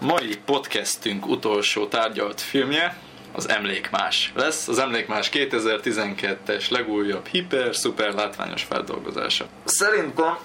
Mai podcastünk utolsó tárgyalt filmje az Emlékmás lesz. Az Emlékmás 2012-es legújabb hiper-szuper látványos feldolgozása. Szerintem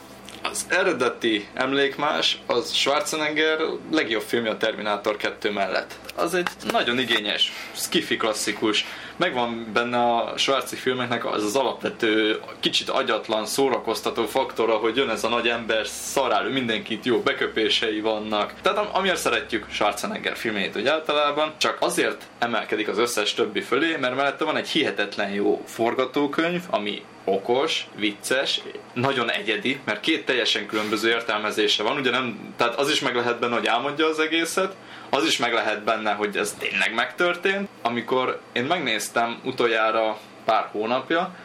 az eredeti emlékmás az Schwarzenegger legjobb filmje a Terminátor 2 mellett. Az egy nagyon igényes, skifi klasszikus, megvan benne a Schwarzi filmeknek az az alapvető, kicsit agyatlan, szórakoztató faktora, hogy jön ez a nagy ember, szarál mindenkit, jó beköpései vannak. Tehát amiért szeretjük Schwarzenegger filmét, hogy általában csak azért emelkedik az összes többi fölé, mert mellette van egy hihetetlen jó forgatókönyv, ami okos, vicces, nagyon egyedi, mert két teljesen különböző értelmezése van, ugye nem, tehát az is meg lehet benne, hogy elmondja az egészet, az is meg lehet benne, hogy ez tényleg megtörtént. Amikor én megnéztem utoljára pár hónapja,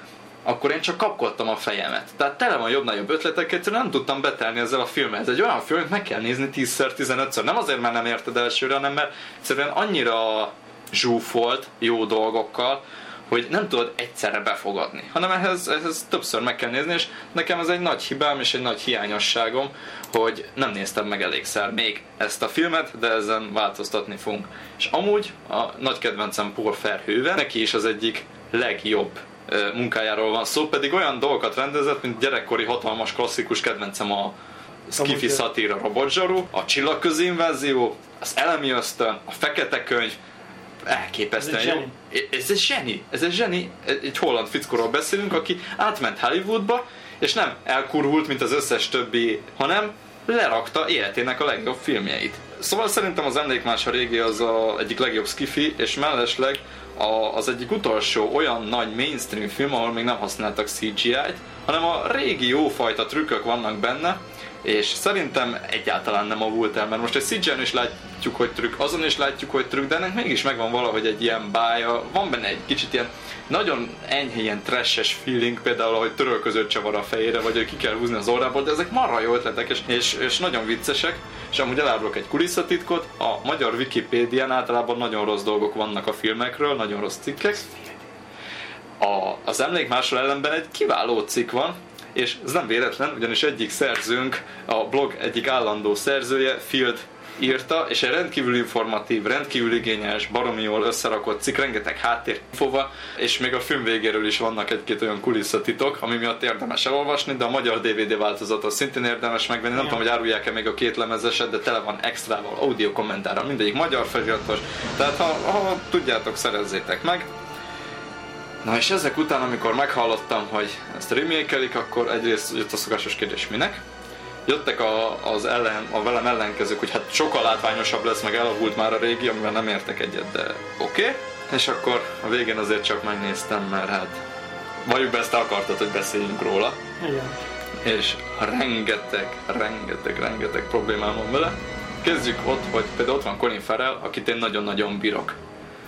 akkor én csak kapkodtam a fejemet. Tehát tele van jobb-nagyobb ötletek, egyszerűen nem tudtam betelni ezzel a filmet. Ez egy olyan film, hogy meg kell nézni 10-szer, 15-ször. Nem azért, mert nem érted elsőre, hanem mert egyszerűen annyira zsúfolt jó dolgokkal, hogy nem tudod egyszerre befogadni, hanem ehhez, ehhez többször meg kell nézni, és nekem ez egy nagy hibám és egy nagy hiányosságom, hogy nem néztem meg elégszer még ezt a filmet, de ezen változtatni fogunk. És amúgy a nagy kedvencem Paul Verhoeven, neki is az egyik legjobb munkájáról van szó, pedig olyan dolgokat rendezett, mint gyerekkori hatalmas klasszikus kedvencem a Skiffy szatíra Robotzsaru, a Csillagközi invázió, az Elemi ösztön, a Fekete könyv, elképesztően ez jó. Ez egy zseni, ez egy zseni, egy holland fickóról beszélünk, aki átment Hollywoodba, és nem elkurvult, mint az összes többi, hanem lerakta életének a legjobb filmjeit. Szóval szerintem az Emlékmás a régi az a egyik legjobb skifi, és mellesleg a, az egyik utolsó olyan nagy mainstream film, ahol még nem használtak CGI-t, hanem a régi jófajta trükkök vannak benne, és szerintem egyáltalán nem avult el, mert most egy cgi is látjuk, hogy trükk, azon is látjuk, hogy trükk, de ennek mégis megvan valahogy egy ilyen bája, van benne egy kicsit ilyen nagyon enyhe ilyen trashes feeling, például, hogy törölközött csavar a fejére, vagy hogy ki kell húzni az orrából, de ezek marha jó ötletek, és, és, és nagyon viccesek, és amúgy elárulok egy kulisszatitkot, a magyar Wikipédián általában nagyon rossz dolgok vannak a filmekről, nagyon rossz cikkek, a, az emlékmásról ellenben egy kiváló cikk van, és ez nem véletlen, ugyanis egyik szerzőnk, a blog egyik állandó szerzője, Field írta, és egy rendkívül informatív, rendkívül igényes, baromi jól összerakott cikk, rengeteg háttérfova, és még a film végéről is vannak egy-két olyan kulisszatitok, ami miatt érdemes elolvasni, de a magyar DVD változatot szintén érdemes megvenni. Nem tudom, hogy árulják-e még a két lemezeset, de tele van extrával, audio kommentárral, mindegyik magyar feliratos. Tehát ha, ha tudjátok, szerezzétek meg. Na és ezek után, amikor meghallottam, hogy ezt remake akkor egyrészt jött a szokásos kérdés, minek? Jöttek a, az ellen, a velem ellenkezők, hogy hát sokkal látványosabb lesz, meg elavult már a régi, amivel nem értek egyet, de oké. Okay. És akkor a végén azért csak megnéztem, mert hát valljuk be ezt akartad, hogy beszéljünk róla. Igen. És rengeteg, rengeteg, rengeteg problémám van vele. Kezdjük ott, hogy például ott van Colin Farrell, akit én nagyon-nagyon bírok.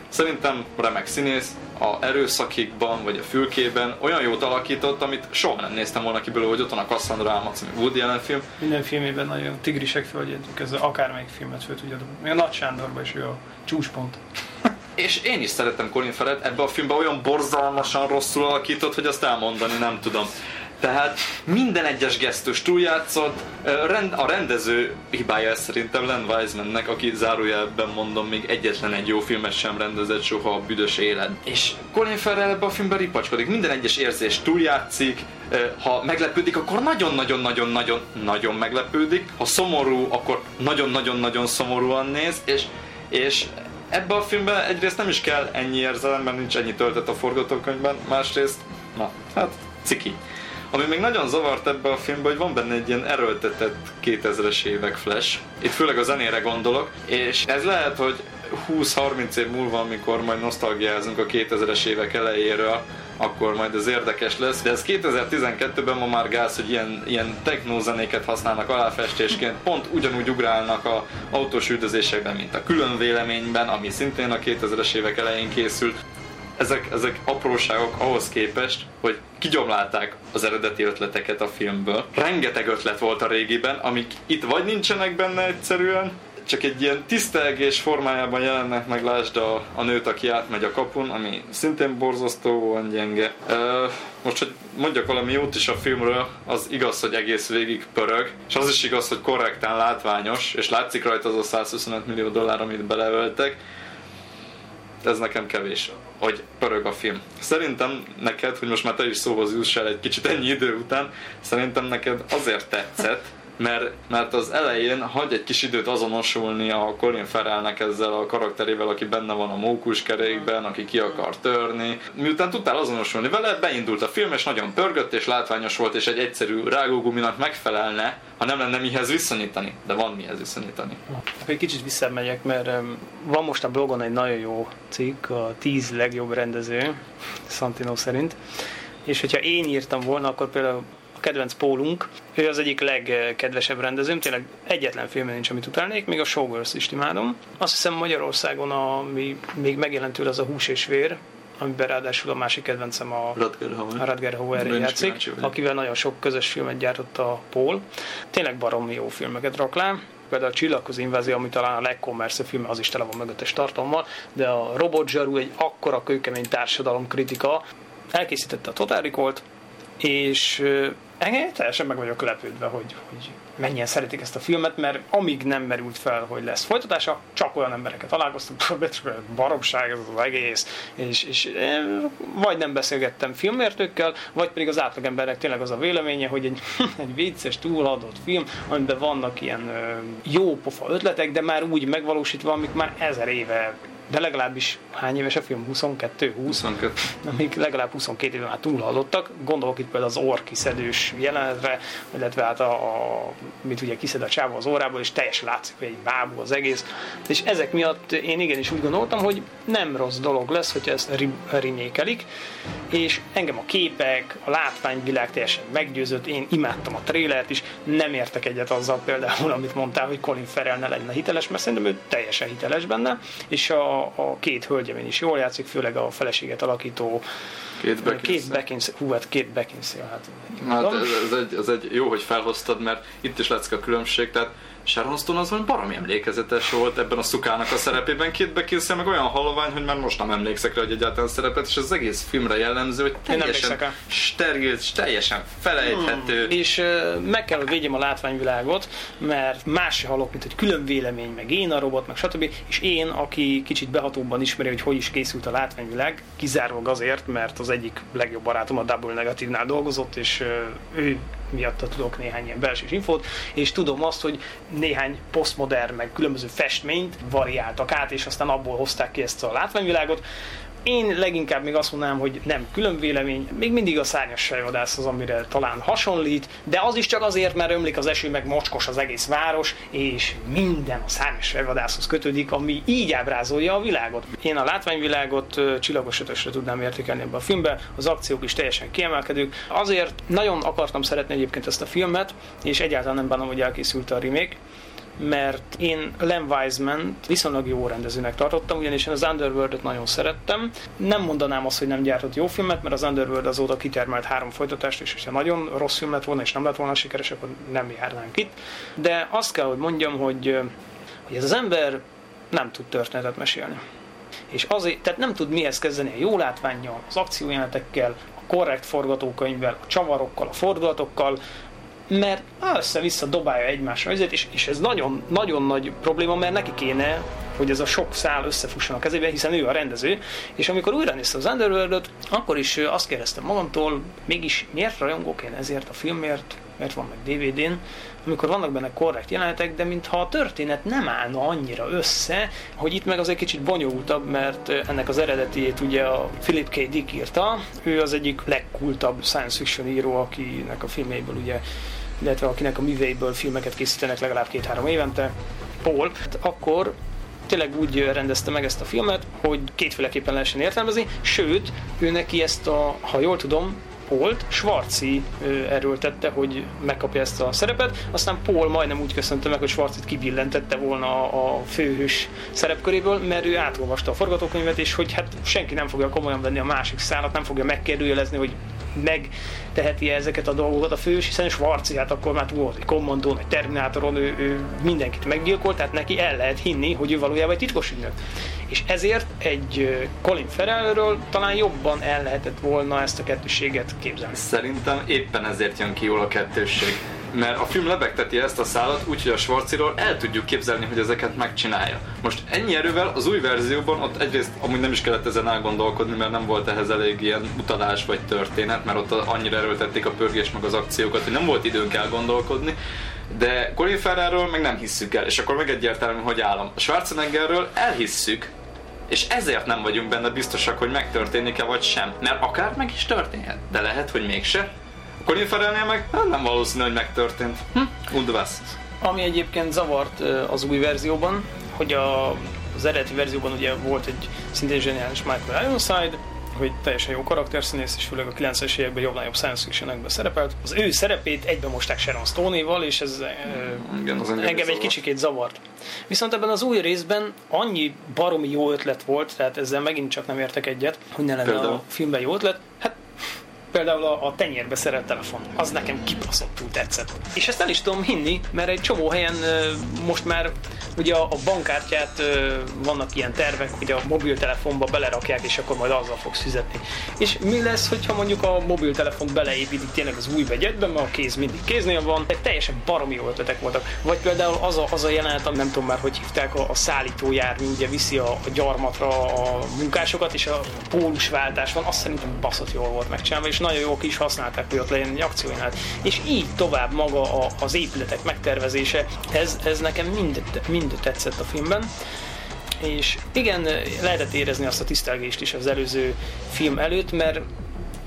Szerintem remek színész, a erőszakikban, vagy a fülkében olyan jót alakított, amit soha nem néztem volna ki belőle, hogy ott van a Cassandra Alma című Woody Allen film. Minden filmében nagyon tigrisek földjétük, ez akármelyik filmet föl tudja dobni. Még a Nagy Sándorban is ő a csúcspont. És én is szeretem Colin Farrell, ebbe a filmben olyan borzalmasan rosszul alakított, hogy azt elmondani nem tudom. Tehát minden egyes gesztus túljátszott, a rendező hibája ez szerintem Len Wisemannek, aki zárójelben mondom, még egyetlen egy jó filmet sem rendezett soha a büdös élet. És Colin Farrell ebbe a filmben ripacskodik, minden egyes érzés túljátszik, ha meglepődik, akkor nagyon-nagyon-nagyon-nagyon nagyon meglepődik, ha szomorú, akkor nagyon-nagyon-nagyon szomorúan néz, és, és ebbe a filmben egyrészt nem is kell ennyi érzelem, mert nincs ennyi töltet a forgatókönyvben, másrészt, na, hát ciki. Ami még nagyon zavart ebbe a filmbe, hogy van benne egy ilyen erőltetett 2000-es évek flash. Itt főleg a zenére gondolok, és ez lehet, hogy 20-30 év múlva, amikor majd nosztalgiázunk a 2000-es évek elejéről, akkor majd ez érdekes lesz. De ez 2012-ben ma már gáz, hogy ilyen, ilyen technózenéket használnak aláfestésként, pont ugyanúgy ugrálnak a autós üldözésekben, mint a külön véleményben, ami szintén a 2000-es évek elején készült ezek, ezek apróságok ahhoz képest, hogy kigyomlálták az eredeti ötleteket a filmből. Rengeteg ötlet volt a régiben, amik itt vagy nincsenek benne egyszerűen, csak egy ilyen tisztelgés formájában jelennek meg, lásd a, a nőt, aki átmegy a kapun, ami szintén borzasztóan gyenge. Uh, most, hogy mondjak valami jót is a filmről, az igaz, hogy egész végig pörög, és az is igaz, hogy korrektán látványos, és látszik rajta az a 125 millió dollár, amit beleöltek, ez nekem kevés, hogy pörög a film. Szerintem neked, hogy most már te is szóhoz jussál egy kicsit ennyi idő után, szerintem neked azért tetszett, mert, mert az elején hagy egy kis időt azonosulni a Colin Farrellnek ezzel a karakterével, aki benne van a mókuskerékben, aki ki akar törni. Miután tudtál azonosulni vele, beindult a film, és nagyon pörgött, és látványos volt, és egy egyszerű rágóguminak megfelelne, ha nem lenne mihez viszonyítani. De van mihez viszonyítani. Egy kicsit visszamegyek, mert van most a blogon egy nagyon jó cikk, a 10 legjobb rendező, Santino szerint. És hogyha én írtam volna, akkor például a kedvenc pólunk. Ő az egyik legkedvesebb rendezőm, tényleg egyetlen filmen nincs, amit utálnék, még a Showgirls is imádom. Azt hiszem Magyarországon, ami még megjelent az a Hús és Vér, amiben ráadásul a másik kedvencem a Radger Hauer, a Radger Hauer játszik, akivel nagyon sok közös filmet gyártott a Paul. Tényleg baromi jó filmeket rak le például a Csillagközi invázió, ami talán a legkommersze film, az is tele van mögöttes tartalommal, de a Robot Zsaru egy akkora kőkemény társadalomkritika, elkészítette a Total Recall-t, és engem teljesen meg vagyok lepődve, hogy, hogy mennyien szeretik ezt a filmet, mert amíg nem merült fel, hogy lesz folytatása, csak olyan embereket találkoztam, baromság ez az egész, és, és vagy nem beszélgettem filmértőkkel, vagy pedig az átlagembernek tényleg az a véleménye, hogy egy, egy vicces, túlhadott film, amiben vannak ilyen jó pofa ötletek, de már úgy megvalósítva, amik már ezer éve de legalábbis hány éves a film? 22? 20? 22. Amik legalább 22 éve már túlhallottak. Gondolok itt például az orr kiszedős jelenetre, illetve hát a, a mit ugye kiszed a csáva az órából, és teljesen látszik, hogy egy bábú az egész. És ezek miatt én igenis úgy gondoltam, hogy nem rossz dolog lesz, hogy ezt rimékelik, és engem a képek, a látványvilág teljesen meggyőzött, én imádtam a trélert is, nem értek egyet azzal például, amit mondtál, hogy Colin Farrell ne lenne hiteles, mert szerintem ő teljesen hiteles benne, és a a, két hölgyemény is jól játszik, főleg a feleséget alakító Két Beckinsale. Két Beckinsale, hú, hát két Beckinsale, hát, hát ez, ez, egy, ez egy jó, hogy felhoztad, mert itt is látszik a különbség, tehát Sharon Stone az van baromi emlékezetes volt ebben a szukának a szerepében, két Beckinsale meg olyan halovány, hogy már most nem emlékszek rá, hogy egyáltalán szerepet, és az egész filmre jellemző, hogy teljesen steril, teljesen felejthető. Hmm. És uh, meg kell, hogy védjem a látványvilágot, mert más halok, mint egy külön vélemény, meg én a robot, meg stb. És én, aki kicsit behatóbban ismeri, hogy hogy is készült a látványvilág, kizárólag azért, mert az egyik legjobb barátom a Double Negatívnál dolgozott, és uh, ő miatta tudok néhány ilyen belső infót, és tudom azt, hogy néhány posztmodern, meg különböző festményt variáltak át, és aztán abból hozták ki ezt a látványvilágot. Én leginkább még azt mondanám, hogy nem külön vélemény, még mindig a szárnyas fejvadász az, amire talán hasonlít, de az is csak azért, mert ömlik az eső, meg mocskos az egész város, és minden a szárnyas fejvadászhoz kötődik, ami így ábrázolja a világot. Én a látványvilágot csillagos ötösre tudnám értékelni ebbe a filmbe, az akciók is teljesen kiemelkedők. Azért nagyon akartam szeretni egyébként ezt a filmet, és egyáltalán nem bánom, hogy elkészült a remake, mert én Len wiseman viszonylag jó rendezőnek tartottam, ugyanis én az Underworld-et nagyon szerettem. Nem mondanám azt, hogy nem gyártott jó filmet, mert az Underworld azóta kitermelt három folytatást, és ha nagyon rossz film lett volna, és nem lett volna sikeres, akkor nem járnánk itt. De azt kell, hogy mondjam, hogy, hogy ez az ember nem tud történetet mesélni. És azért, tehát nem tud mihez kezdeni a jó látványjal, az akciójelenetekkel, a korrekt forgatókönyvvel, a csavarokkal, a fordulatokkal, mert össze-vissza dobálja egymásra ezért, és, és ez nagyon, nagyon nagy probléma, mert neki kéne, hogy ez a sok szál összefusson a kezébe, hiszen ő a rendező, és amikor újra néztem az underworld akkor is azt kérdeztem magamtól, mégis miért rajongok én ezért a filmért, mert van meg DVD-n, amikor vannak benne korrekt jelenetek, de mintha a történet nem állna annyira össze, hogy itt meg az egy kicsit bonyolultabb, mert ennek az eredetiét ugye a Philip K. Dick írta, ő az egyik legkultabb science fiction író, akinek a filméből ugye illetve akinek a műveiből filmeket készítenek legalább két-három évente, Paul, hát akkor tényleg úgy rendezte meg ezt a filmet, hogy kétféleképpen lehessen értelmezni, sőt, ő neki ezt a, ha jól tudom, Paul-t Schwarzi erőltette, hogy megkapja ezt a szerepet, aztán Paul majdnem úgy köszönte meg, hogy Schwarzit kibillentette volna a főhős szerepköréből, mert ő átolvasta a forgatókönyvet, és hogy hát senki nem fogja komolyan venni a másik szállat, nem fogja megkérdőjelezni, hogy megteheti ezeket a dolgokat a fős, hiszen Schwarzi hát akkor már túl volt egy kommandón, egy terminátoron, ő, ő mindenkit meggyilkolt, tehát neki el lehet hinni, hogy ő valójában egy titkos ügynök. És ezért egy Colin Farrellről talán jobban el lehetett volna ezt a kettőséget képzelni. Szerintem éppen ezért jön ki jól a kettősség mert a film lebegteti ezt a szállat, úgyhogy a Schwarziról el tudjuk képzelni, hogy ezeket megcsinálja. Most ennyi erővel az új verzióban ott egyrészt amúgy nem is kellett ezen elgondolkodni, mert nem volt ehhez elég ilyen utalás vagy történet, mert ott annyira erőltették a pörgés meg az akciókat, hogy nem volt időnk elgondolkodni. De Colin Farrellről meg nem hisszük el, és akkor meg egyértelmű, hogy állam. A Schwarzeneggerről elhisszük, és ezért nem vagyunk benne biztosak, hogy megtörténik-e vagy sem. Mert akár meg is történhet, de lehet, hogy mégse. Colin Farrellnél meg hát nem valószínű, hogy megtörtént. Hm? Und was? Ami egyébként zavart az új verzióban, hogy a, az eredeti verzióban ugye volt egy szintén zseniális Michael Ironside, hogy teljesen jó karakterszínész, és főleg a 90-es években jobb-nagyobb science fiction szerepelt. Az ő szerepét egyben mosták Sharon Stone-val, és ez Igen, az engem egy kicsikét zavart. Viszont ebben az új részben annyi baromi jó ötlet volt, tehát ezzel megint csak nem értek egyet, hogy ne lenne Például? a filmben jó ötlet. Hát például a, a tenyérbe szerelt telefon, az nekem kibaszottul tetszett. És ezt el is tudom hinni, mert egy csomó helyen most már ugye a, a bankkártyát vannak ilyen tervek, hogy a mobiltelefonba belerakják, és akkor majd azzal fogsz fizetni. És mi lesz, hogyha mondjuk a mobiltelefont beleépítik tényleg az új vegyetbe, mert a kéz mindig kéznél van, de teljesen baromi jó ötletek voltak. Vagy például az a, az a jelenet, ami nem tudom már, hogy hívták, a, a szállítójármű ugye viszi a, a gyarmatra a munkásokat, és a pólusváltás van, azt szerintem baszott jól volt megcsinálva, és nagyon jó is használták, hogy ott legyen egy akciójánál. És így tovább maga a, az épületek megtervezése, ez, ez nekem mind, mind tetszett a filmben. És igen, lehetett érezni azt a tisztelgést is az előző film előtt, mert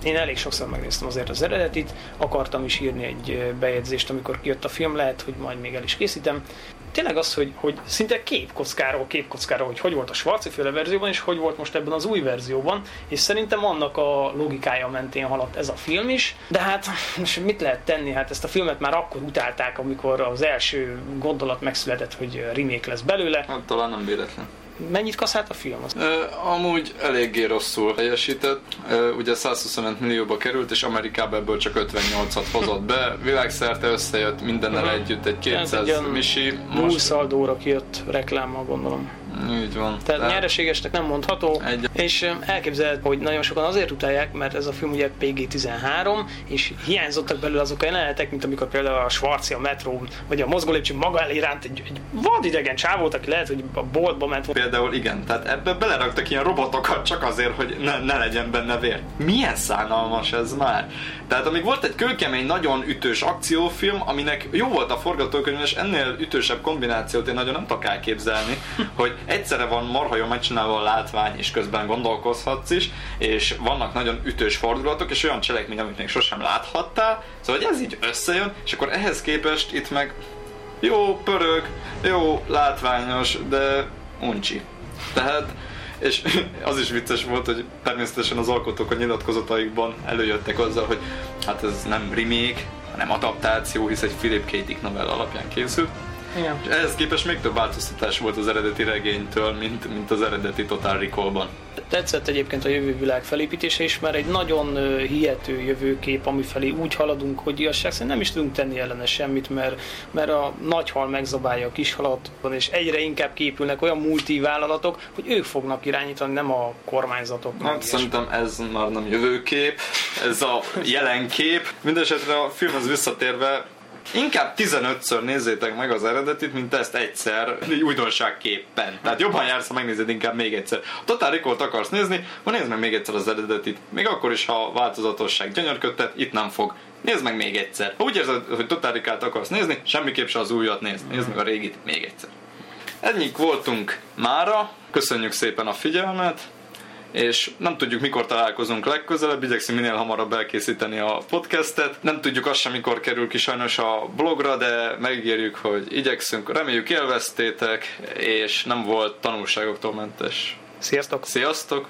én elég sokszor megnéztem azért az eredetit, akartam is írni egy bejegyzést, amikor kijött a film, lehet, hogy majd még el is készítem. Tényleg az, hogy, hogy szinte képkockáról, képkockáról, hogy hogy volt a Schwarzi féle verzióban, és hogy volt most ebben az új verzióban, és szerintem annak a logikája mentén haladt ez a film is, de hát most mit lehet tenni? Hát ezt a filmet már akkor utálták, amikor az első gondolat megszületett, hogy remake lesz belőle. Hát, talán nem véletlen. Mennyit kaszált a film? Uh, amúgy eléggé rosszul teljesített. Uh, ugye 125 millióba került, és Amerikában ebből csak 58-at hozott be. Világszerte összejött mindennel uh-huh. együtt egy 200 egy misi. Most... szaldóra kijött reklámmal gondolom. Így van. Tehát De... nyereségesnek nem mondható, egy... és elképzelhető, hogy nagyon sokan azért utálják, mert ez a film ugye PG-13, és hiányzottak belőle azok a jelenetek, mint amikor például a Schwarzi a metró, vagy a mozgólépcső maga elé ránt egy, egy vadidegen csávót, aki lehet, hogy a boltba ment. Például igen, tehát ebbe beleraktak ilyen robotokat csak azért, hogy ne, ne legyen benne vér. Milyen szánalmas ez már? Tehát amíg volt egy kőkemény, nagyon ütős akciófilm, aminek jó volt a forgatókönyv, és ennél ütősebb kombinációt én nagyon nem tudok elképzelni, hogy egyszerre van marha jól megcsinálva a látvány, és közben gondolkozhatsz is, és vannak nagyon ütős fordulatok, és olyan cselekmény, amit még sosem láthattál, szóval hogy ez így összejön, és akkor ehhez képest itt meg jó pörög, jó látványos, de uncsi. Tehát és az is vicces volt, hogy természetesen az alkotók a nyilatkozataikban előjöttek azzal, hogy hát ez nem remake, hanem adaptáció, hisz egy Philip K. Dick novella alapján készült. Igen. És ehhez képest még több változtatás volt az eredeti regénytől, mint, mint az eredeti Total Recall-ban. Tetszett egyébként a jövővilág felépítése is, mert egy nagyon hihető jövőkép, ami felé úgy haladunk, hogy igazság szerint nem is tudunk tenni ellene semmit, mert, mert a nagy hal megzabálja a kis halat, és egyre inkább képülnek olyan multivállalatok, hogy ők fognak irányítani, nem a kormányzatok. Hát szerintem ez már nem jövőkép, ez a jelenkép. Mindenesetre a filmhez visszatérve Inkább 15-ször nézzétek meg az eredetit, mint ezt egyszer újdonságképpen. Tehát jobban jársz, ha megnézed inkább még egyszer. Ha Total recall akarsz nézni, akkor nézd meg még egyszer az eredetit. Még akkor is, ha a változatosság gyönyörködtet, itt nem fog. Nézd meg még egyszer. Ha úgy érzed, hogy Total recall akarsz nézni, semmiképp se az újat nézd. Nézd meg a régit még egyszer. Ennyik voltunk mára. Köszönjük szépen a figyelmet és nem tudjuk mikor találkozunk legközelebb, igyekszünk minél hamarabb elkészíteni a podcastet. Nem tudjuk azt sem, mikor kerül ki sajnos a blogra, de megígérjük, hogy igyekszünk. Reméljük élveztétek, és nem volt tanulságoktól mentes. Sziasztok! Sziasztok!